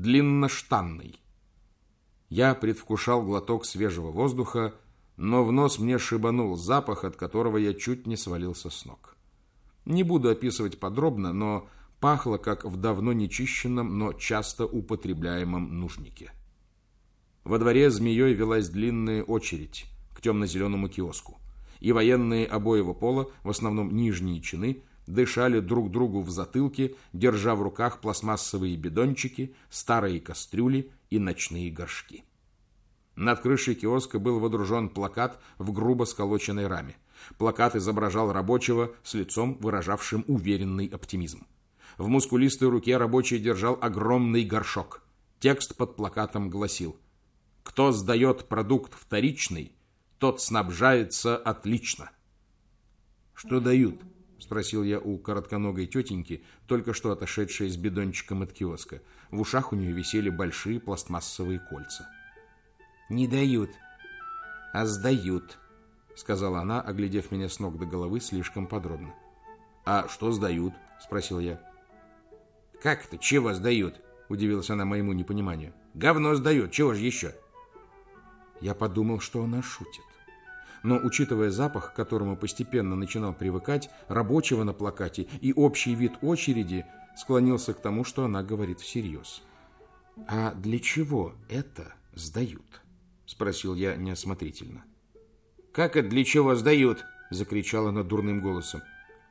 длинноштанный. Я предвкушал глоток свежего воздуха, но в нос мне шибанул запах, от которого я чуть не свалился с ног. Не буду описывать подробно, но пахло, как в давно нечищенном, но часто употребляемом нужнике. Во дворе змеей велась длинная очередь к темно-зеленому киоску, и военные обоего пола, в основном нижние чины, дышали друг другу в затылке, держа в руках пластмассовые бидончики, старые кастрюли и ночные горшки. Над крышей киоска был водружен плакат в грубо сколоченной раме. Плакат изображал рабочего с лицом, выражавшим уверенный оптимизм. В мускулистой руке рабочий держал огромный горшок. Текст под плакатом гласил «Кто сдает продукт вторичный, тот снабжается отлично». «Что дают?» – спросил я у коротконогой тетеньки, только что отошедшей с бидончиком от киоска. В ушах у нее висели большие пластмассовые кольца. «Не дают, а сдают», — сказала она, оглядев меня с ног до головы слишком подробно. «А что сдают?» — спросил я. «Как это? Чего сдают?» — удивилась она моему непониманию. «Говно сдают. Чего же еще?» Я подумал, что она шутит. Но, учитывая запах, к которому постепенно начинал привыкать, рабочего на плакате и общий вид очереди, склонился к тому, что она говорит всерьез. «А для чего это сдают?» — спросил я неосмотрительно. «Как это для чего сдают?» — закричала она дурным голосом.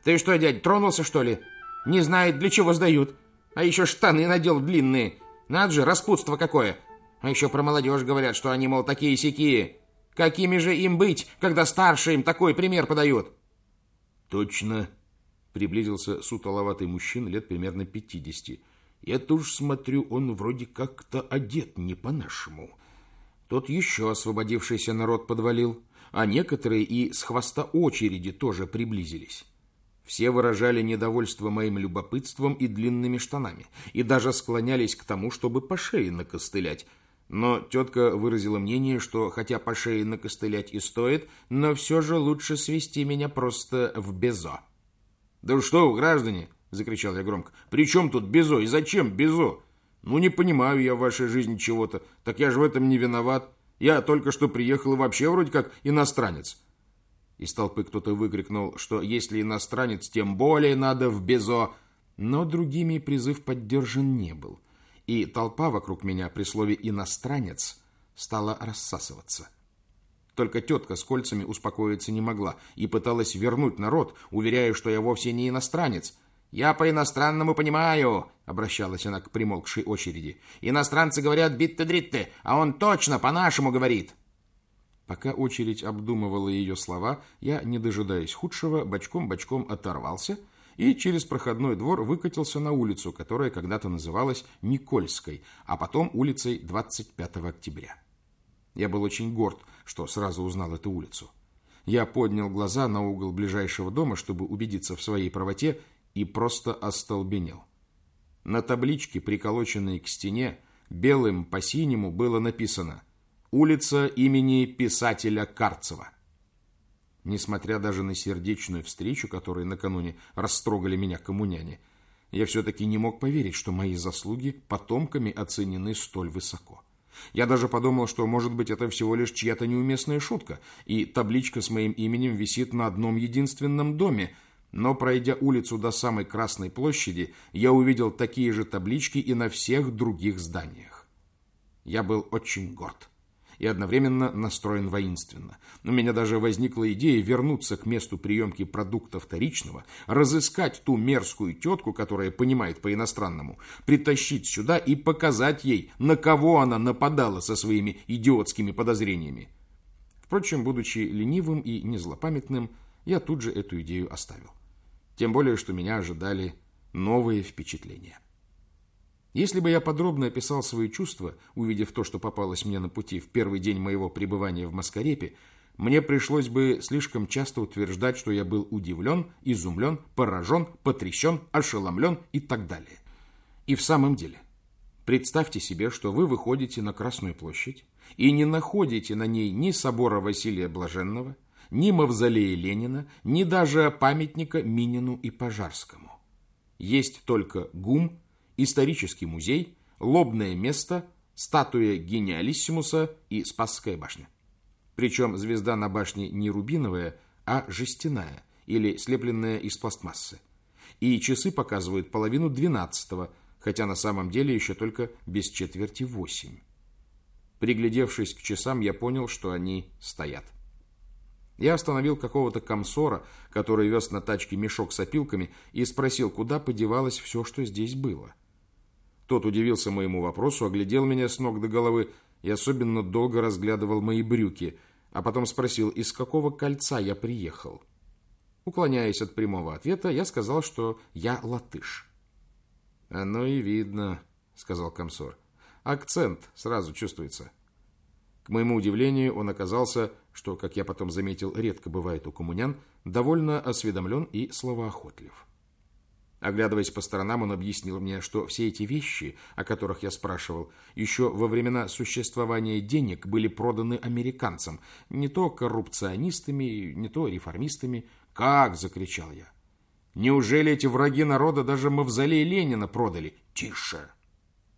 «Ты что, дядь, тронулся, что ли? Не знает, для чего сдают. А еще штаны надел длинные. Надо же, распутство какое. А еще про молодежь говорят, что они, мол, такие-сякие. Какими же им быть, когда старшие им такой пример подают?» «Точно», — приблизился сутоловатый мужчина лет примерно пятидесяти. «Я-то уж смотрю, он вроде как-то одет не по-нашему». Тот еще освободившийся народ подвалил, а некоторые и с хвоста очереди тоже приблизились. Все выражали недовольство моим любопытством и длинными штанами, и даже склонялись к тому, чтобы по шее накостылять. Но тетка выразила мнение, что хотя по шее накостылять и стоит, но все же лучше свести меня просто в безо. «Да что вы, граждане!» — закричал я громко. «При чем тут безо и зачем безо? Ну, не понимаю я в вашей жизни чего-то. Так я же в этом не виноват. Я только что приехал и вообще вроде как иностранец. Из толпы кто-то выкрикнул, что если иностранец, тем более надо в Безо. Но другими призыв поддержан не был. И толпа вокруг меня при слове «иностранец» стала рассасываться. Только тетка с кольцами успокоиться не могла и пыталась вернуть народ, уверяя, что я вовсе не иностранец – «Я по-иностранному понимаю», — обращалась она к примолкшей очереди. «Иностранцы говорят битте-дритте, а он точно по-нашему говорит». Пока очередь обдумывала ее слова, я, не дожидаясь худшего, бочком-бочком оторвался и через проходной двор выкатился на улицу, которая когда-то называлась Никольской, а потом улицей 25 октября. Я был очень горд, что сразу узнал эту улицу. Я поднял глаза на угол ближайшего дома, чтобы убедиться в своей правоте, и просто остолбенел. На табличке, приколоченной к стене, белым по синему было написано «Улица имени писателя Карцева». Несмотря даже на сердечную встречу, которой накануне растрогали меня коммуняне, я все-таки не мог поверить, что мои заслуги потомками оценены столь высоко. Я даже подумал, что, может быть, это всего лишь чья-то неуместная шутка, и табличка с моим именем висит на одном единственном доме, но, пройдя улицу до самой Красной площади, я увидел такие же таблички и на всех других зданиях. Я был очень горд и одновременно настроен воинственно. У меня даже возникла идея вернуться к месту приемки продукта вторичного, разыскать ту мерзкую тетку, которая понимает по-иностранному, притащить сюда и показать ей, на кого она нападала со своими идиотскими подозрениями. Впрочем, будучи ленивым и незлопамятным, я тут же эту идею оставил. Тем более, что меня ожидали новые впечатления. Если бы я подробно описал свои чувства, увидев то, что попалось мне на пути в первый день моего пребывания в Маскарепе, мне пришлось бы слишком часто утверждать, что я был удивлен, изумлен, поражен, потрясен, ошеломлен и так далее. И в самом деле, представьте себе, что вы выходите на Красную площадь и не находите на ней ни собора Василия Блаженного, ни мавзолея Ленина, ни даже памятника Минину и Пожарскому. Есть только ГУМ, исторический музей, лобное место, статуя Гениалиссимуса и Спасская башня. Причем звезда на башне не рубиновая, а жестяная или слепленная из пластмассы. И часы показывают половину двенадцатого, хотя на самом деле еще только без четверти восемь. Приглядевшись к часам, я понял, что они стоят. Я остановил какого-то комсора, который вез на тачке мешок с опилками, и спросил, куда подевалось все, что здесь было. Тот удивился моему вопросу, оглядел меня с ног до головы и особенно долго разглядывал мои брюки, а потом спросил, из какого кольца я приехал. Уклоняясь от прямого ответа, я сказал, что я латыш. «Оно и видно», — сказал комсор. «Акцент сразу чувствуется». К моему удивлению, он оказался, что, как я потом заметил, редко бывает у коммунян, довольно осведомлен и словоохотлив. Оглядываясь по сторонам, он объяснил мне, что все эти вещи, о которых я спрашивал, еще во времена существования денег были проданы американцам, не то коррупционистами, не то реформистами. «Как?» – закричал я. «Неужели эти враги народа даже мавзолей Ленина продали?» «Тише!»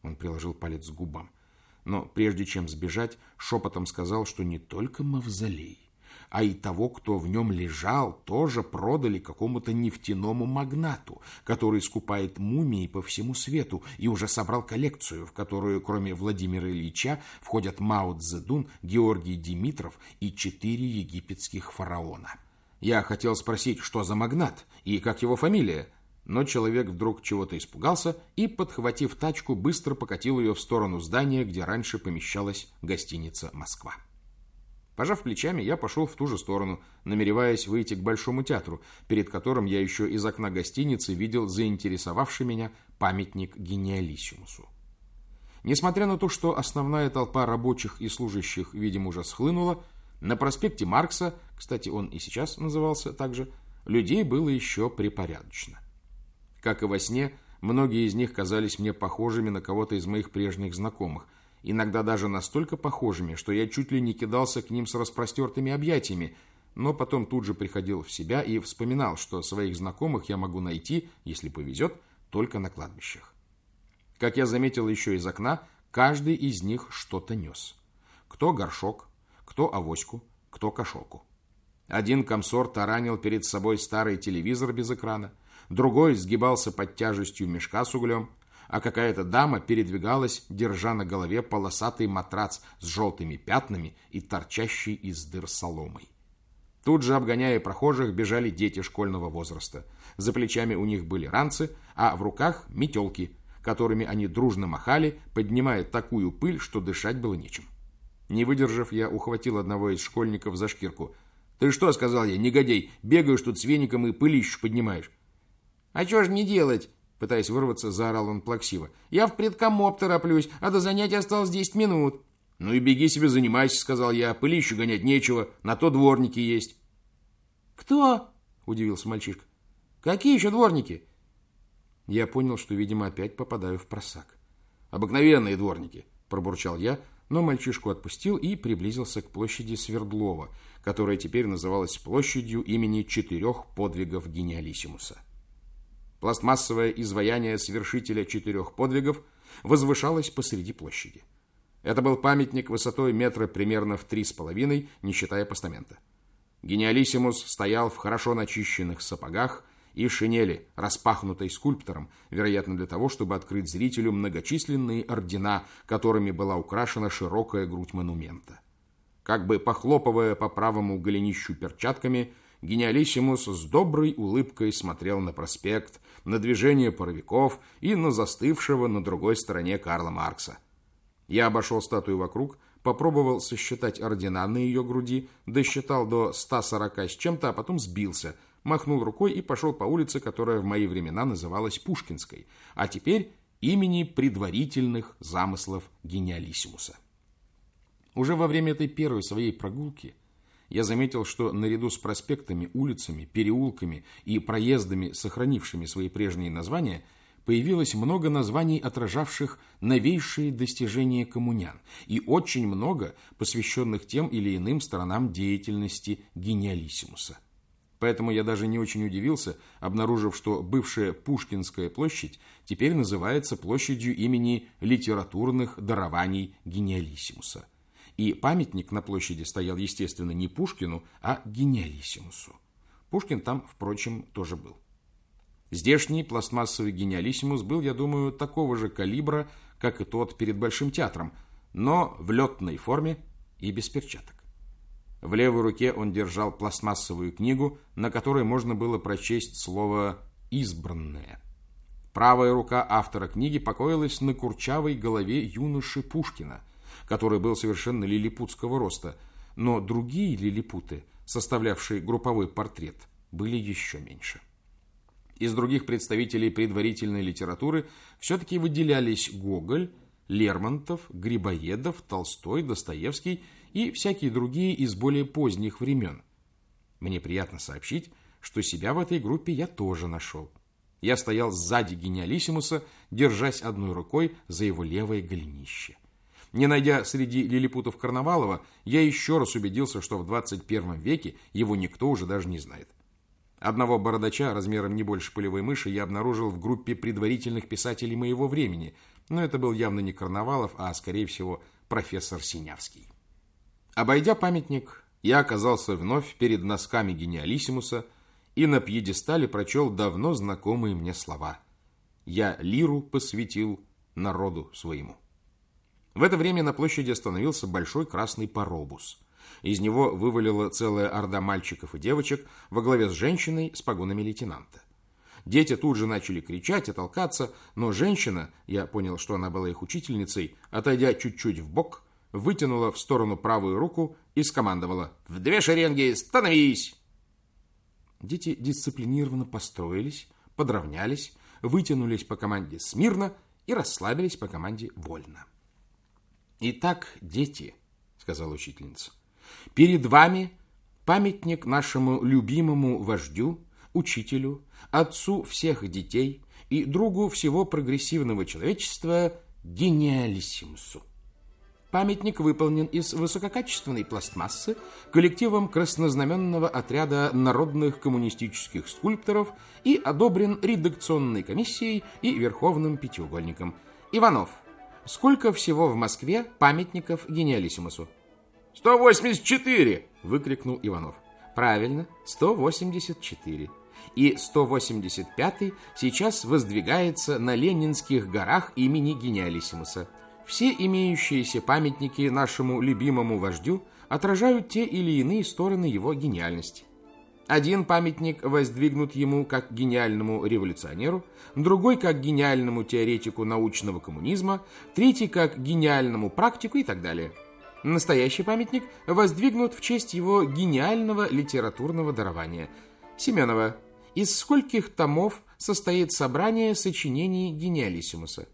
Он приложил палец к губам но прежде чем сбежать, шепотом сказал, что не только мавзолей, а и того, кто в нем лежал, тоже продали какому-то нефтяному магнату, который скупает мумии по всему свету и уже собрал коллекцию, в которую, кроме Владимира Ильича, входят Мао Цзэдун, Георгий Димитров и четыре египетских фараона. Я хотел спросить, что за магнат и как его фамилия, но человек вдруг чего-то испугался и, подхватив тачку, быстро покатил ее в сторону здания, где раньше помещалась гостиница «Москва». Пожав плечами, я пошел в ту же сторону, намереваясь выйти к Большому театру, перед которым я еще из окна гостиницы видел заинтересовавший меня памятник гениалиссимусу. Несмотря на то, что основная толпа рабочих и служащих, видимо, уже схлынула, на проспекте Маркса, кстати, он и сейчас назывался так же, людей было еще припорядочно. Как и во сне, многие из них казались мне похожими на кого-то из моих прежних знакомых, иногда даже настолько похожими, что я чуть ли не кидался к ним с распростертыми объятиями, но потом тут же приходил в себя и вспоминал, что своих знакомых я могу найти, если повезет, только на кладбищах. Как я заметил еще из окна, каждый из них что-то нес. Кто горшок, кто авоську, кто кошелку. Один комсор таранил перед собой старый телевизор без экрана, другой сгибался под тяжестью мешка с углем, а какая-то дама передвигалась, держа на голове полосатый матрац с желтыми пятнами и торчащей из дыр соломой. Тут же, обгоняя прохожих, бежали дети школьного возраста. За плечами у них были ранцы, а в руках метелки, которыми они дружно махали, поднимая такую пыль, что дышать было нечем. Не выдержав, я ухватил одного из школьников за шкирку. «Ты что?» — сказал я, негодяй, «бегаешь тут с веником и пылищу поднимаешь». «А что ж не делать?» Пытаясь вырваться, заорал он плаксиво. «Я в предкомоп тороплюсь, а до занятия осталось десять минут». «Ну и беги себе занимайся», — сказал я. «Пылищу гонять нечего, на то дворники есть». «Кто?» — удивился мальчишка. «Какие еще дворники?» Я понял, что, видимо, опять попадаю в просак. «Обыкновенные дворники», — пробурчал я, но мальчишку отпустил и приблизился к площади Свердлова, которая теперь называлась площадью имени четырех подвигов гениалиссимуса. Пластмассовое изваяние совершителя четырех подвигов возвышалось посреди площади. Это был памятник высотой метра примерно в три с половиной, не считая постамента. Гениалиссимус стоял в хорошо начищенных сапогах и шинели, распахнутой скульптором, вероятно для того, чтобы открыть зрителю многочисленные ордена, которыми была украшена широкая грудь монумента. Как бы похлопывая по правому голенищу перчатками, Гениалиссимус с доброй улыбкой смотрел на проспект, на движение паровиков и на застывшего на другой стороне Карла Маркса. Я обошел статую вокруг, попробовал сосчитать ордена на ее груди, досчитал до 140 с чем-то, а потом сбился, махнул рукой и пошел по улице, которая в мои времена называлась Пушкинской, а теперь имени предварительных замыслов гениалиссимуса. Уже во время этой первой своей прогулки – я заметил, что наряду с проспектами, улицами, переулками и проездами, сохранившими свои прежние названия, появилось много названий, отражавших новейшие достижения коммунян, и очень много посвященных тем или иным сторонам деятельности гениалиссимуса. Поэтому я даже не очень удивился, обнаружив, что бывшая Пушкинская площадь теперь называется площадью имени литературных дарований Гениалиссимуса. И памятник на площади стоял, естественно, не Пушкину, а Гениалиссимусу. Пушкин там, впрочем, тоже был. Здешний пластмассовый Гениалиссимус был, я думаю, такого же калибра, как и тот перед Большим театром, но в летной форме и без перчаток. В левой руке он держал пластмассовую книгу, на которой можно было прочесть слово «избранное». Правая рука автора книги покоилась на курчавой голове юноши Пушкина, который был совершенно лилипутского роста, но другие лилипуты, составлявшие групповой портрет, были еще меньше. Из других представителей предварительной литературы все-таки выделялись Гоголь, Лермонтов, Грибоедов, Толстой, Достоевский и всякие другие из более поздних времен. Мне приятно сообщить, что себя в этой группе я тоже нашел. Я стоял сзади гениалиссимуса, держась одной рукой за его левое голенище. Не найдя среди лилипутов Карнавалова, я еще раз убедился, что в 21 веке его никто уже даже не знает. Одного бородача размером не больше полевой мыши я обнаружил в группе предварительных писателей моего времени, но это был явно не Карнавалов, а, скорее всего, профессор Синявский. Обойдя памятник, я оказался вновь перед носками гениалиссимуса и на пьедестале прочел давно знакомые мне слова. «Я лиру посвятил народу своему». В это время на площади остановился большой красный паробус – из него вывалила целая орда мальчиков и девочек во главе с женщиной с погонами лейтенанта. Дети тут же начали кричать и толкаться, но женщина, я понял, что она была их учительницей, отойдя чуть-чуть в бок, вытянула в сторону правую руку и скомандовала «В две шеренги становись!». Дети дисциплинированно построились, подровнялись, вытянулись по команде «Смирно» и расслабились по команде «Вольно». «Итак, дети», — сказала учительница, Перед вами памятник нашему любимому вождю, учителю, отцу всех детей и другу всего прогрессивного человечества Гениалиссимусу. Памятник выполнен из высококачественной пластмассы коллективом краснознаменного отряда народных коммунистических скульпторов и одобрен редакционной комиссией и Верховным Пятиугольником. Иванов, сколько всего в Москве памятников Гениалиссимусу? 184!» – выкрикнул Иванов. «Правильно, 184. И 185-й сейчас воздвигается на Ленинских горах имени Гениалиссимуса. Все имеющиеся памятники нашему любимому вождю отражают те или иные стороны его гениальности. Один памятник воздвигнут ему как гениальному революционеру, другой как гениальному теоретику научного коммунизма, третий как гениальному практику и так далее – Настоящий памятник воздвигнут в честь его гениального литературного дарования. Семенова, из скольких томов состоит собрание сочинений гениалиссимуса?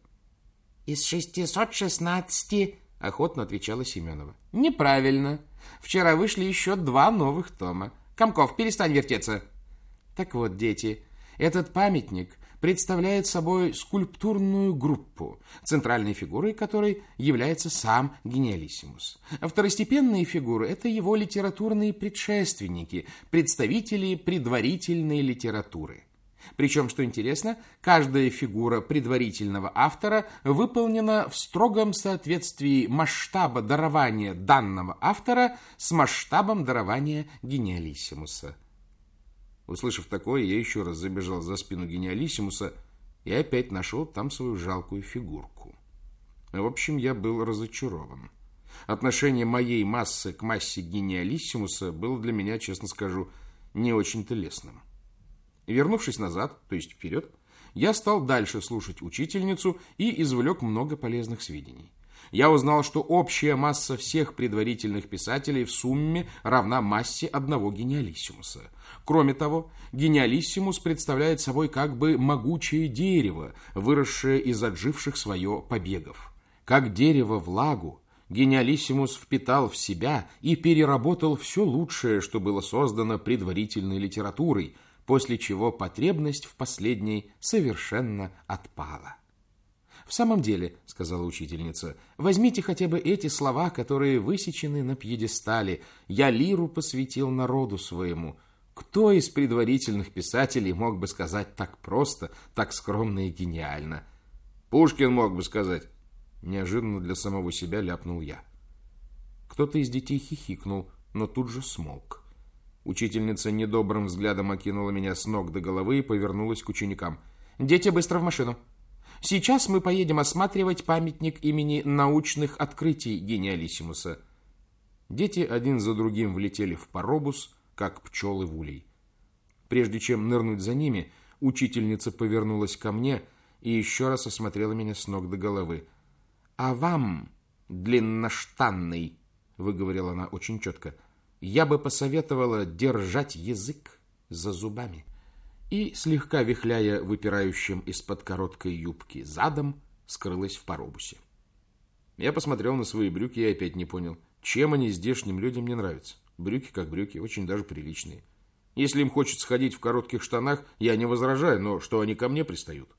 Из 616, охотно отвечала Семенова. Неправильно. Вчера вышли еще два новых тома. Комков, перестань вертеться. Так вот, дети, этот памятник представляет собой скульптурную группу, центральной фигурой которой является сам гениалиссимус. Второстепенные фигуры – это его литературные предшественники, представители предварительной литературы. Причем, что интересно, каждая фигура предварительного автора выполнена в строгом соответствии масштаба дарования данного автора с масштабом дарования гениалиссимуса. Услышав такое, я еще раз забежал за спину гениалиссимуса и опять нашел там свою жалкую фигурку. В общем, я был разочарован. Отношение моей массы к массе гениалиссимуса было для меня, честно скажу, не очень-то лестным. Вернувшись назад, то есть вперед, я стал дальше слушать учительницу и извлек много полезных сведений я узнал, что общая масса всех предварительных писателей в сумме равна массе одного гениалиссимуса. Кроме того, гениалиссимус представляет собой как бы могучее дерево, выросшее из отживших свое побегов. Как дерево влагу, гениалиссимус впитал в себя и переработал все лучшее, что было создано предварительной литературой, после чего потребность в последней совершенно отпала. «В самом деле», — сказала учительница, — «возьмите хотя бы эти слова, которые высечены на пьедестале. Я лиру посвятил народу своему. Кто из предварительных писателей мог бы сказать так просто, так скромно и гениально? Пушкин мог бы сказать. Неожиданно для самого себя ляпнул я. Кто-то из детей хихикнул, но тут же смолк. Учительница недобрым взглядом окинула меня с ног до головы и повернулась к ученикам. «Дети, быстро в машину. Сейчас мы поедем осматривать памятник имени научных открытий гениалиссимуса». Дети один за другим влетели в паробус, как пчелы в улей. Прежде чем нырнуть за ними, учительница повернулась ко мне и еще раз осмотрела меня с ног до головы. «А вам, длинноштанный», — выговорила она очень четко, — «я бы посоветовала держать язык за зубами». И, слегка вихляя выпирающим из-под короткой юбки задом, скрылась в паробусе. Я посмотрел на свои брюки и опять не понял, чем они здешним людям не нравятся. Брюки как брюки, очень даже приличные. Если им хочется ходить в коротких штанах, я не возражаю, но что они ко мне пристают?